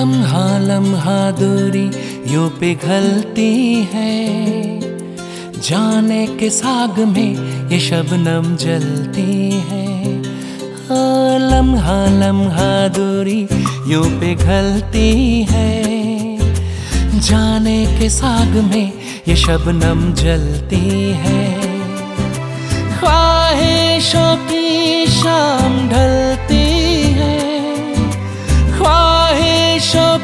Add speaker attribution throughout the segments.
Speaker 1: लम्हा लम्हा दूरी यूँ पिघलती है। जाने के साग में ये शबनम जलती है। हाँ, लम्हा लम्हा दूरी यूँ पिघलती है। जाने के साग में ये शबनम जलती है। ख्वाहिशों की शाम ढलती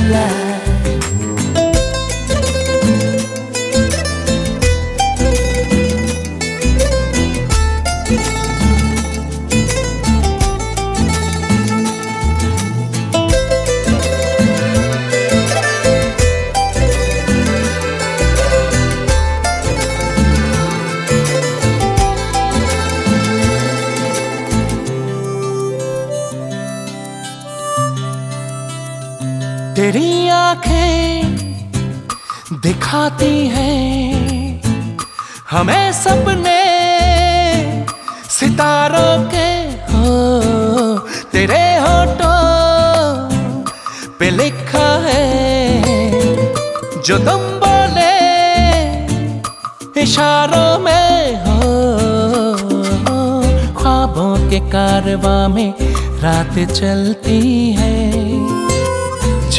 Speaker 2: alive
Speaker 1: तेरी आँखें दिखाती हैं हमें सपने सितारों के, हो, तेरे होठों पे लिखा है जो तुम बोले इशारों में, हो ख्वाबों के कारवा में रात चलती है।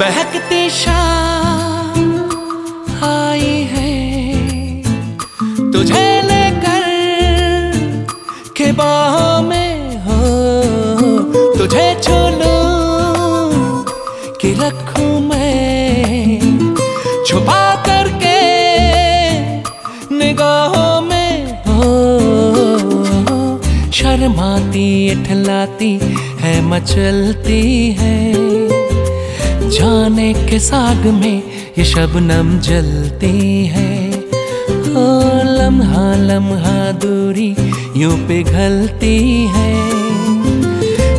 Speaker 1: बहकती शाम आई है। तुझे लेकर के बाहों में हो। तुझे छू लूँ कि रखूँ मैं छुपा करके निगाहों में हो। शर्माती, इठलाती है, मचलती है। जाने के साग में ये शबनम जलती है। ओ, लम्हा लम्हा दूरी यूँ पिघलती है।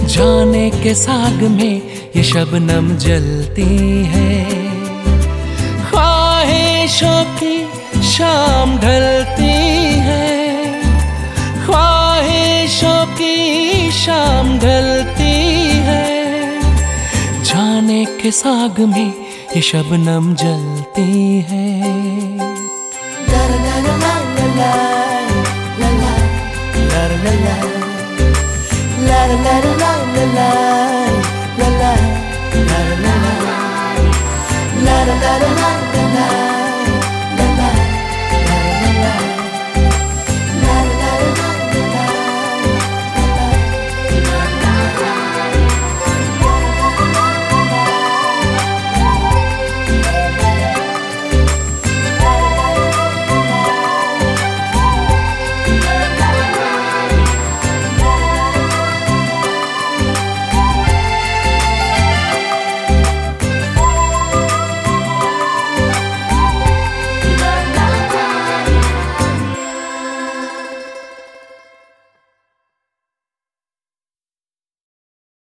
Speaker 1: जाने के साग में ये शबनम जलती है। के साग में ये शबनम जलती है
Speaker 2: La la la la la